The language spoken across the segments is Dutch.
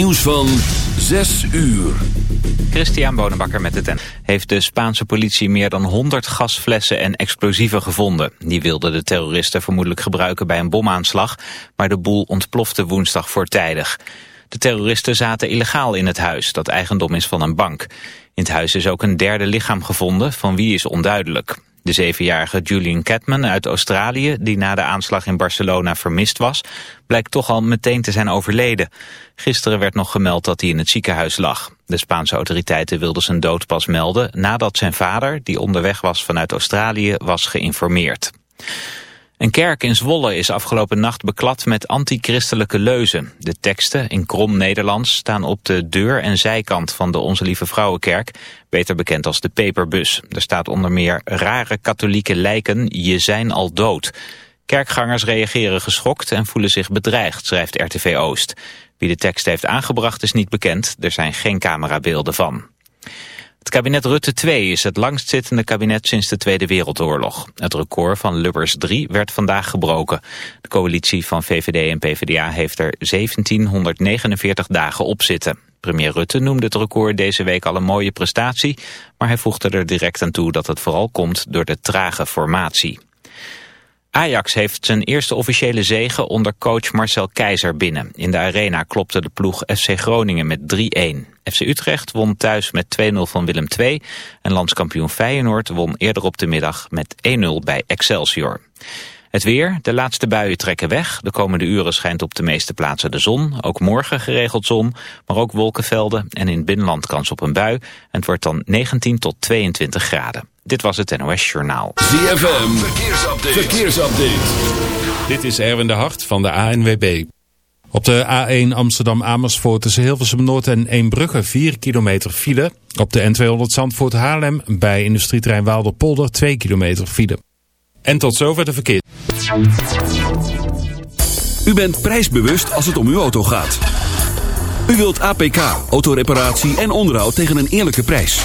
Nieuws van 6 uur. Christian Bonenbakker met het N. Heeft de Spaanse politie meer dan 100 gasflessen en explosieven gevonden. Die wilden de terroristen vermoedelijk gebruiken bij een bomaanslag, maar de boel ontplofte woensdag voortijdig. De terroristen zaten illegaal in het huis, dat eigendom is van een bank. In het huis is ook een derde lichaam gevonden, van wie is onduidelijk. De zevenjarige Julian Catman uit Australië, die na de aanslag in Barcelona vermist was, blijkt toch al meteen te zijn overleden. Gisteren werd nog gemeld dat hij in het ziekenhuis lag. De Spaanse autoriteiten wilden zijn dood pas melden nadat zijn vader, die onderweg was vanuit Australië, was geïnformeerd. Een kerk in Zwolle is afgelopen nacht beklad met antichristelijke leuzen. De teksten, in krom Nederlands, staan op de deur en zijkant van de Onze Lieve Vrouwenkerk, beter bekend als de Peperbus. Er staat onder meer rare katholieke lijken, je zijn al dood. Kerkgangers reageren geschokt en voelen zich bedreigd, schrijft RTV Oost. Wie de tekst heeft aangebracht is niet bekend, er zijn geen camerabeelden van. Het kabinet Rutte 2 is het langstzittende kabinet sinds de Tweede Wereldoorlog. Het record van Lubbers 3 werd vandaag gebroken. De coalitie van VVD en PvdA heeft er 1749 dagen op zitten. Premier Rutte noemde het record deze week al een mooie prestatie, maar hij voegde er direct aan toe dat het vooral komt door de trage formatie. Ajax heeft zijn eerste officiële zege onder coach Marcel Keizer binnen. In de arena klopte de ploeg FC Groningen met 3-1. FC Utrecht won thuis met 2-0 van Willem II. En landskampioen Feyenoord won eerder op de middag met 1-0 bij Excelsior. Het weer, de laatste buien trekken weg. De komende uren schijnt op de meeste plaatsen de zon. Ook morgen geregeld zon, maar ook wolkenvelden en in binnenland kans op een bui. En het wordt dan 19 tot 22 graden. Dit was het NOS Journaal. ZFM, verkeersupdate. verkeersupdate. Dit is Erwin de Hart van de ANWB. Op de A1 Amsterdam-Amersfoort tussen Hilversum Noord en Eembrugge 4 kilometer file. Op de N200 Zandvoort Haarlem bij industrieterrein Waalderpolder 2 kilometer file. En tot zover de verkeer. U bent prijsbewust als het om uw auto gaat. U wilt APK, autoreparatie en onderhoud tegen een eerlijke prijs.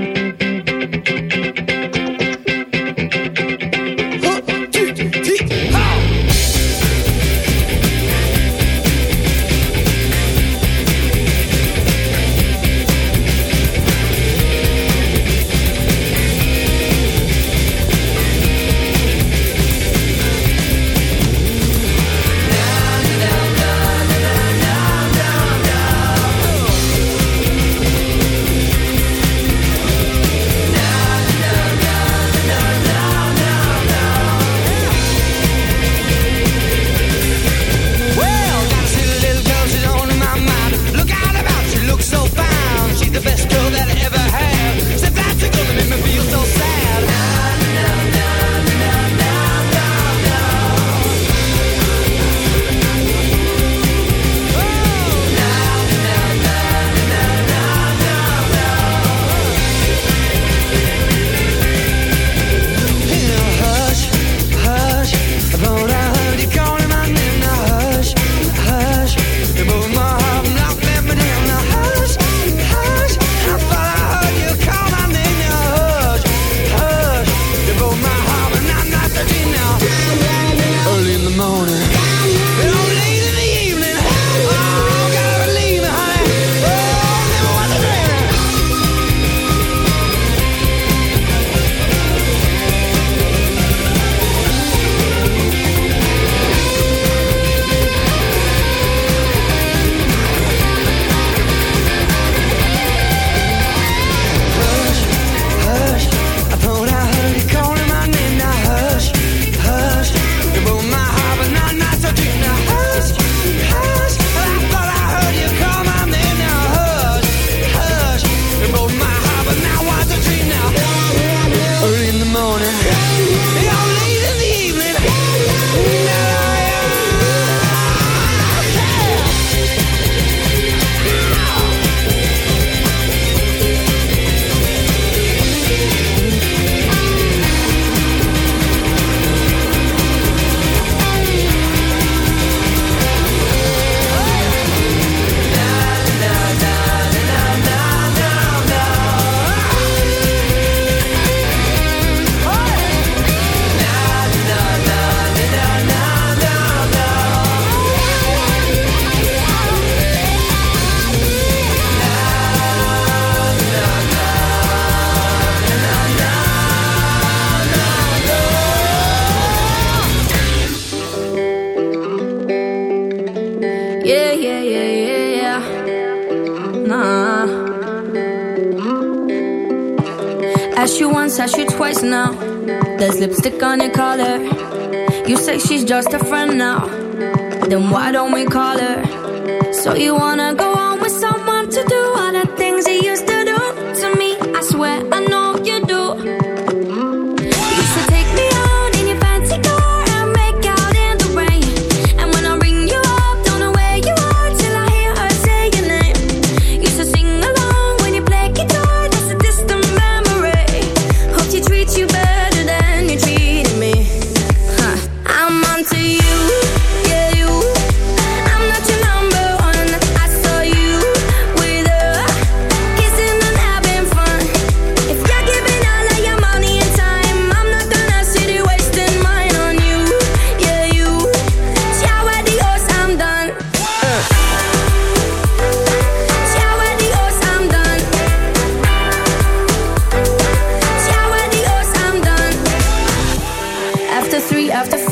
just a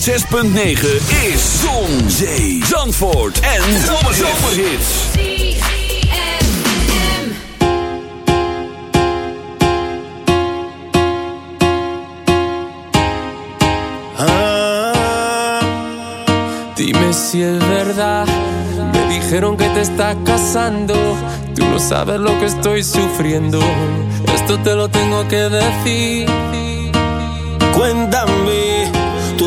106.9 is Zon, Zee, Zandvoort en Zomerhits. Ah, dime si es verdad, me dijeron que te estás casando. Tú no sabes lo que estoy sufriendo, esto te lo tengo que decir. Cuéntame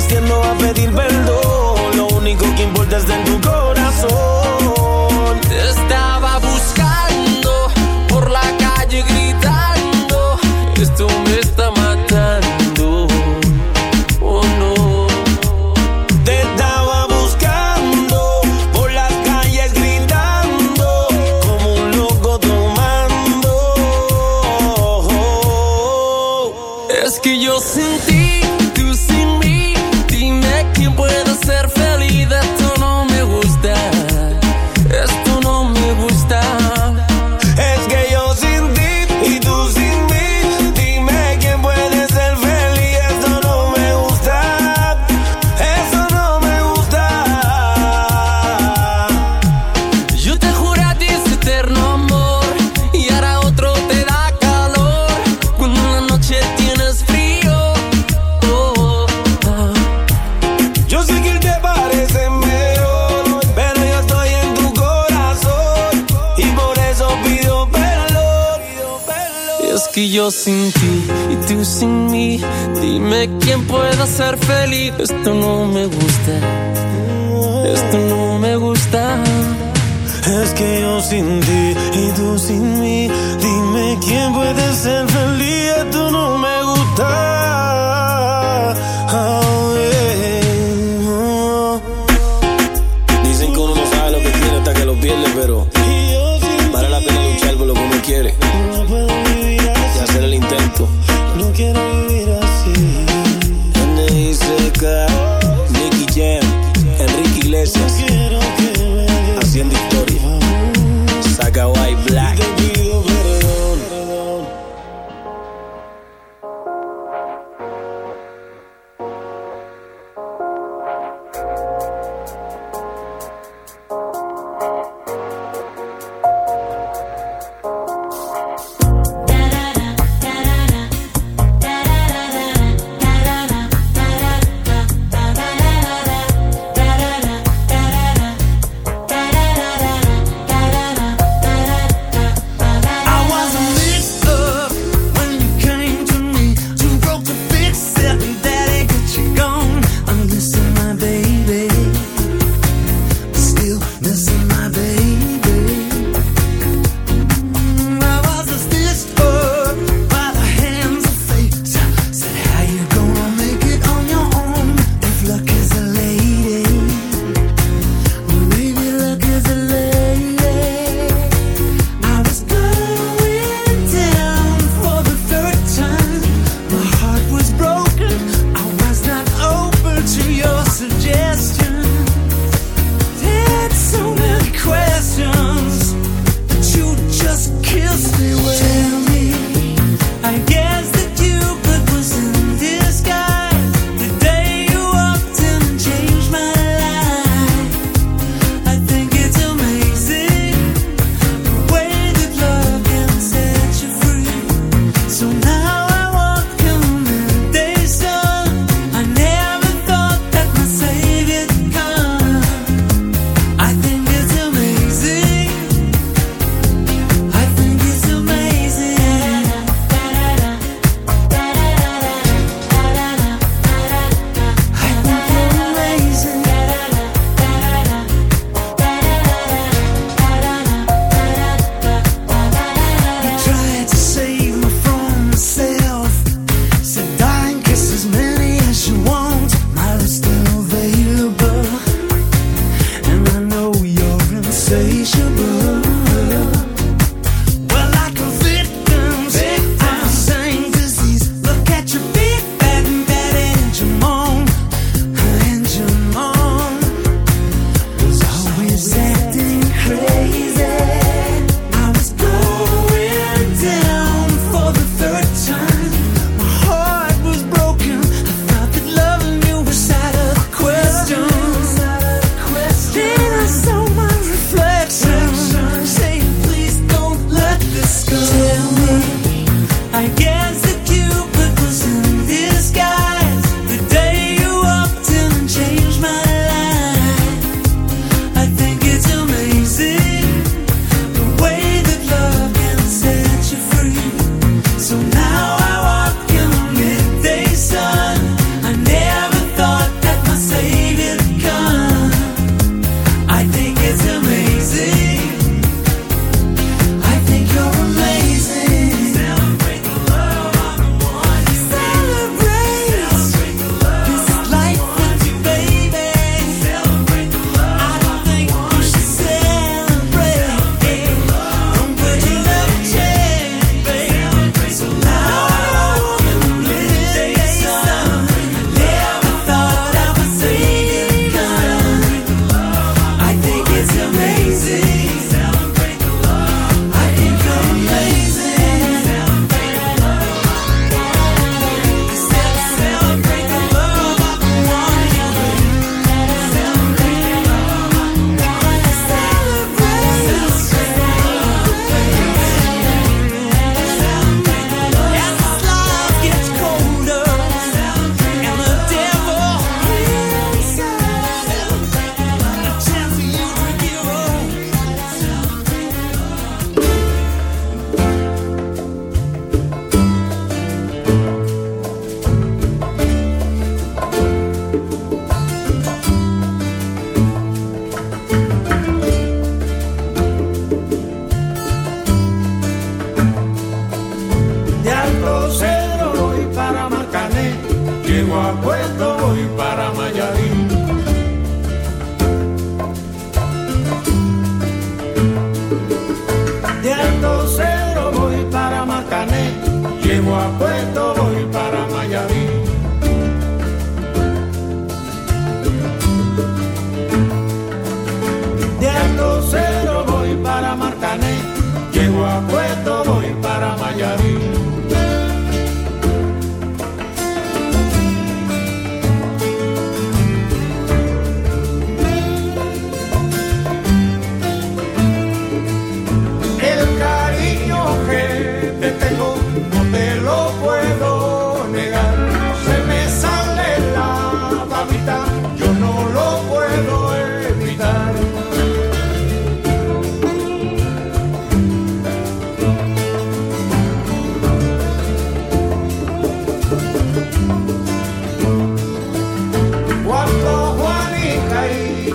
Insistiendo a pedir perdón.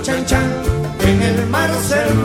Chan chan, en el mar servían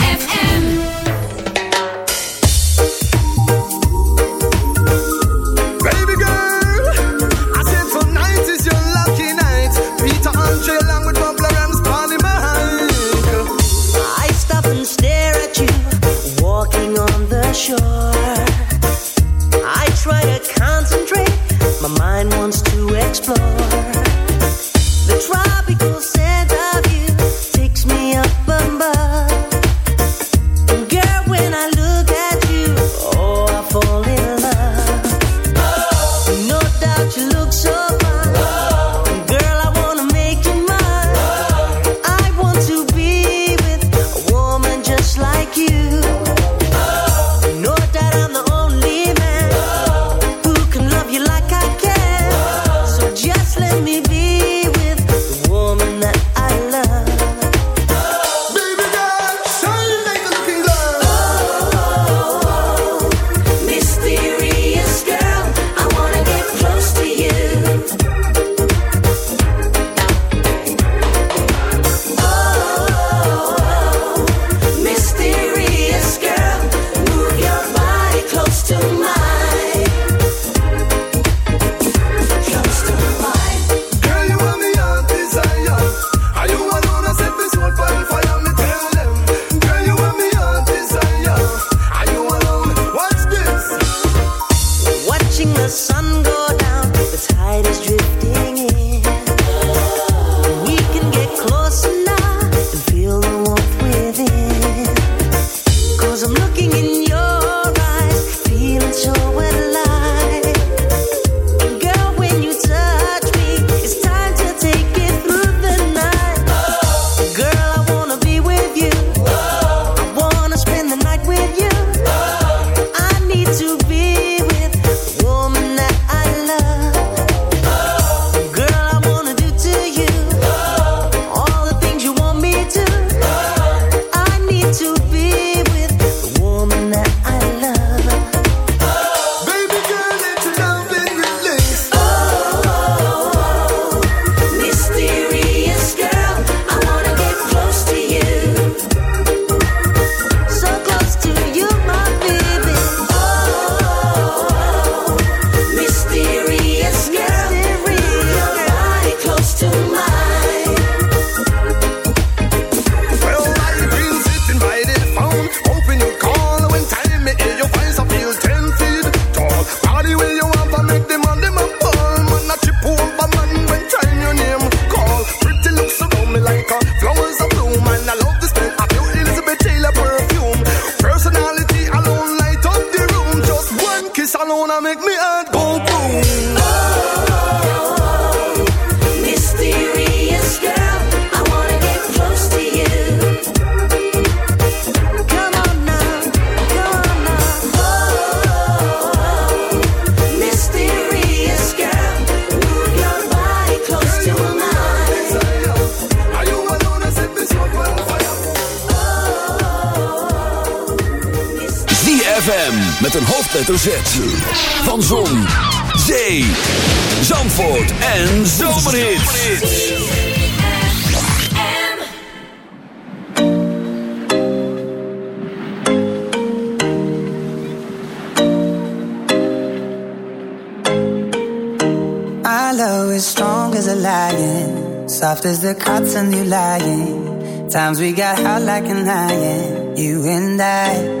met een hoofdletter Z. Van Zon, Zee, Zandvoort en Zomerhit. My love is strong as a lion, soft as the cotton you lying. Times we got hot like an iron, you and I.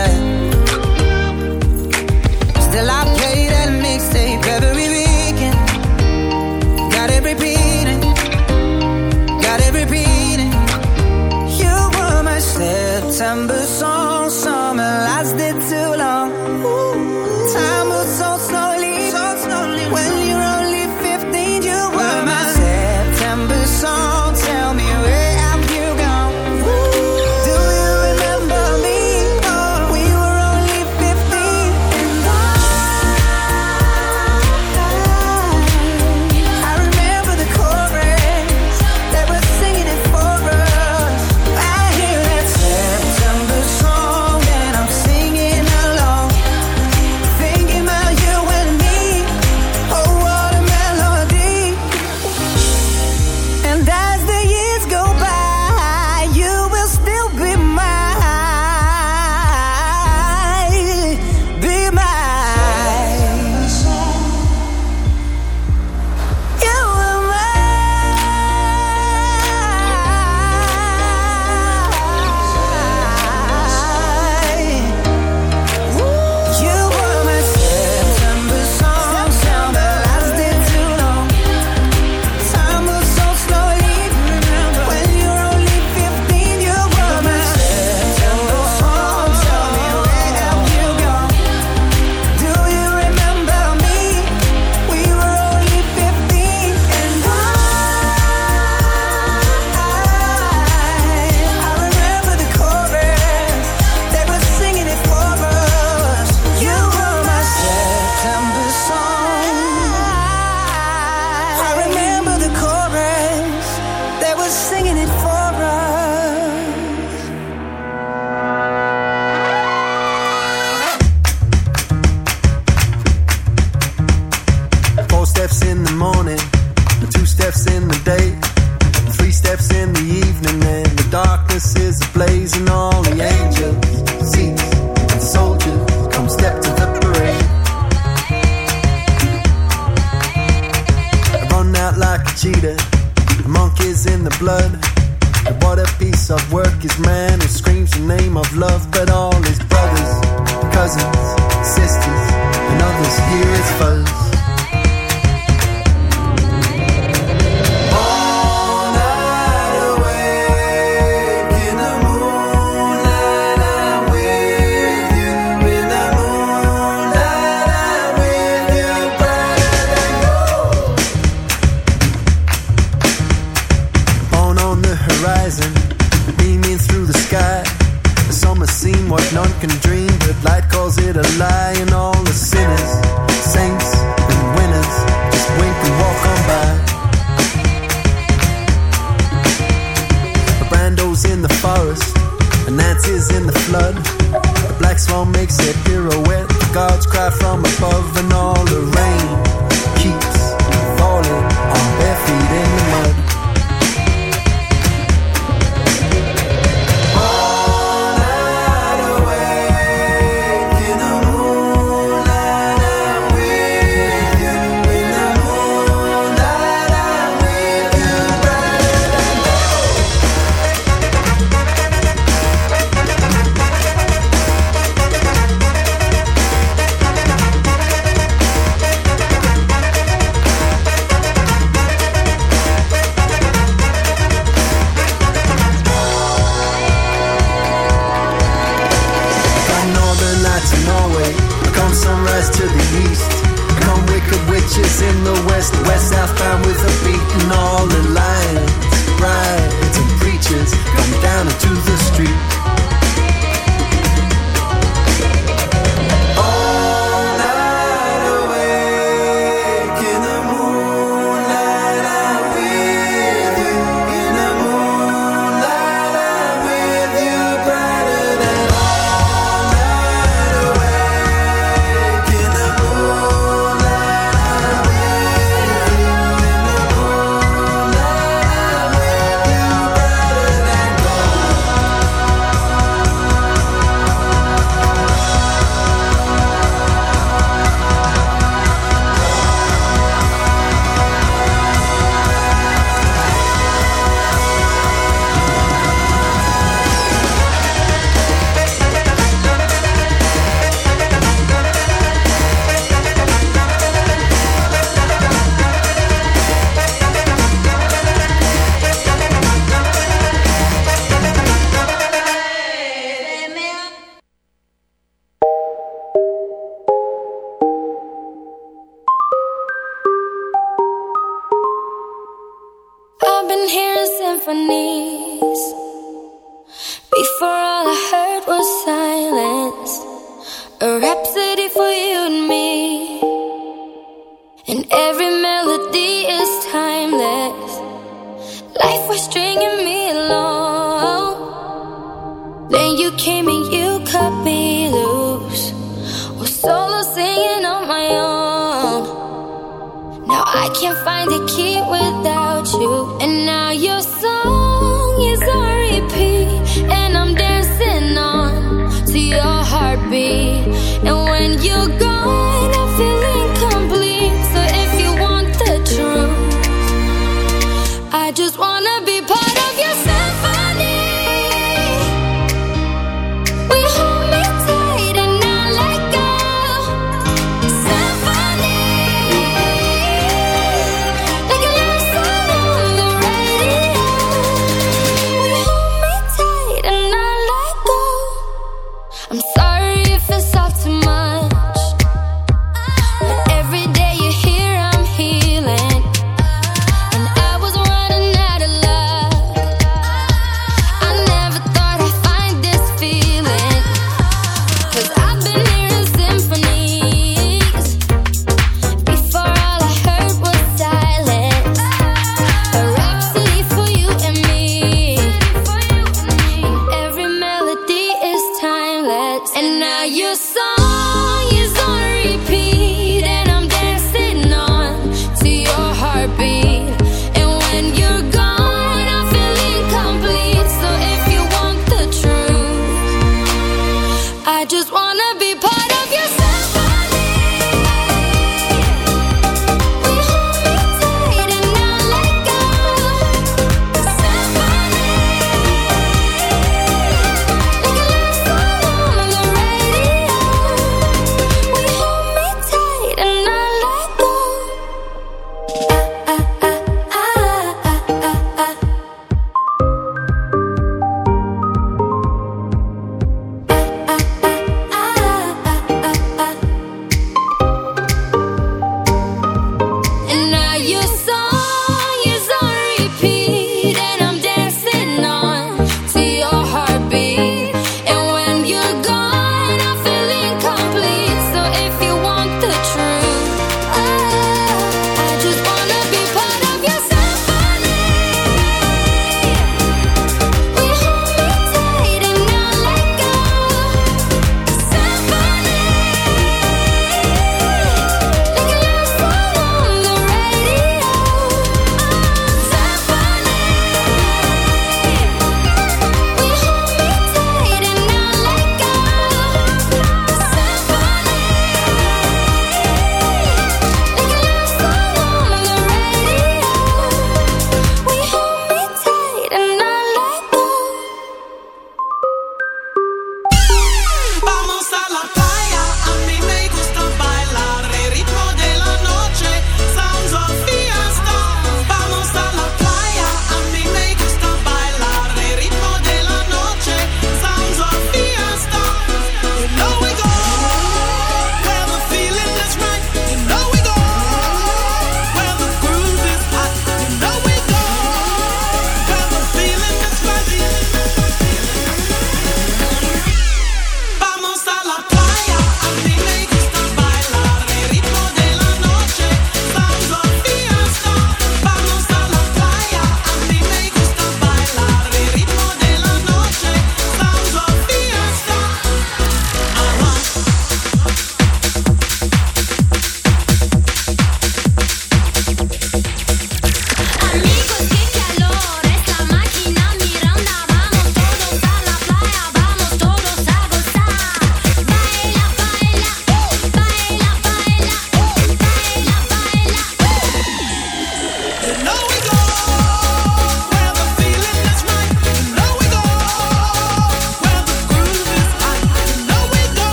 December song.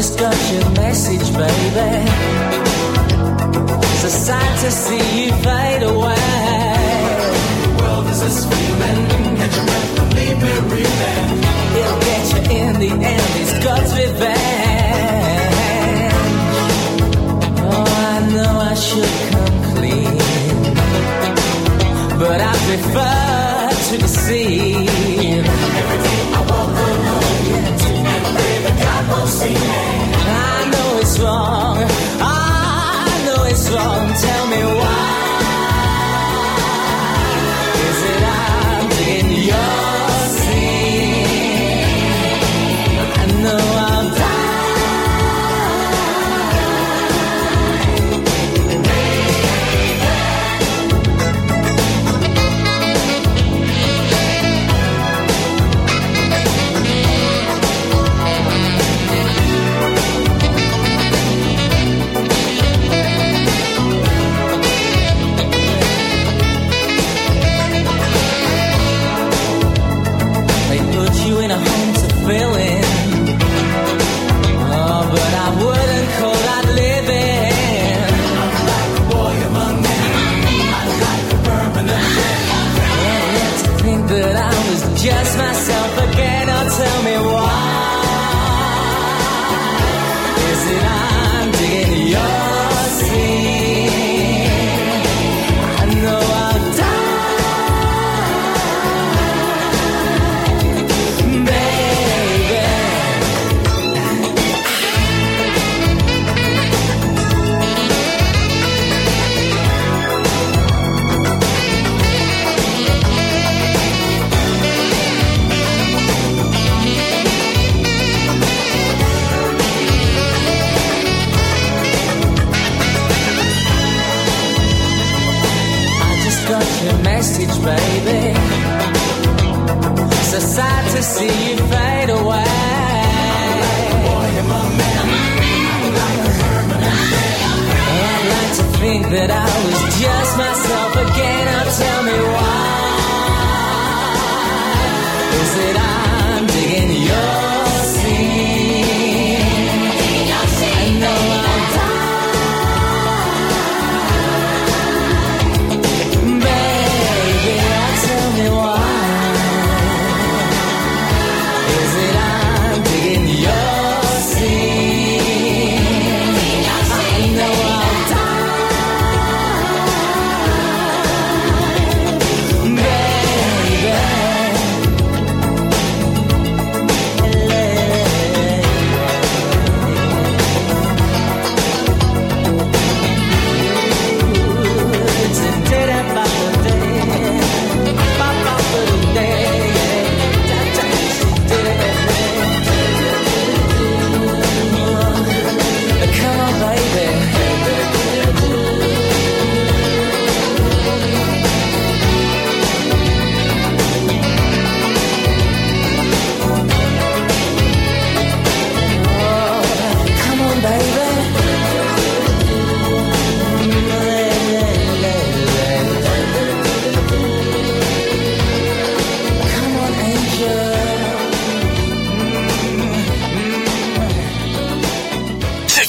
Message, baby. So sad to see you fade away. The world is a screaming, catch your breath leave me reeling. He'll get you in the end, it's God's revenge. Oh, I know I should come clean, but I prefer to deceive.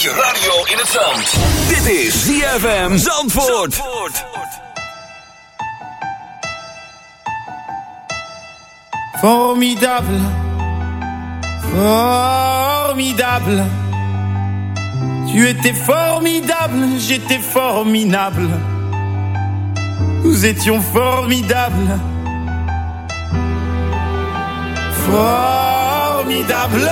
Radio in zand. Dit is ZFM Zandvoort. Formidable, formidable. Tu étais formidable, j'étais formidable. Nous étions formidables. Formidable.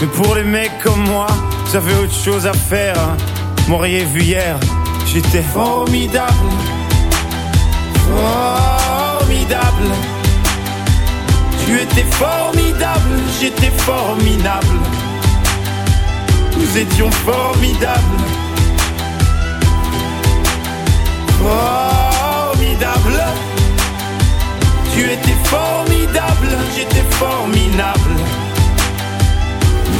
Mais pour les mecs comme moi, j'avais autre chose à faire. Hein. M'auriez vu hier, j'étais formidable. Formidable. Tu étais formidable, j'étais formidable. Nous étions formidables. Formidable. Tu étais formidable, j'étais formidable.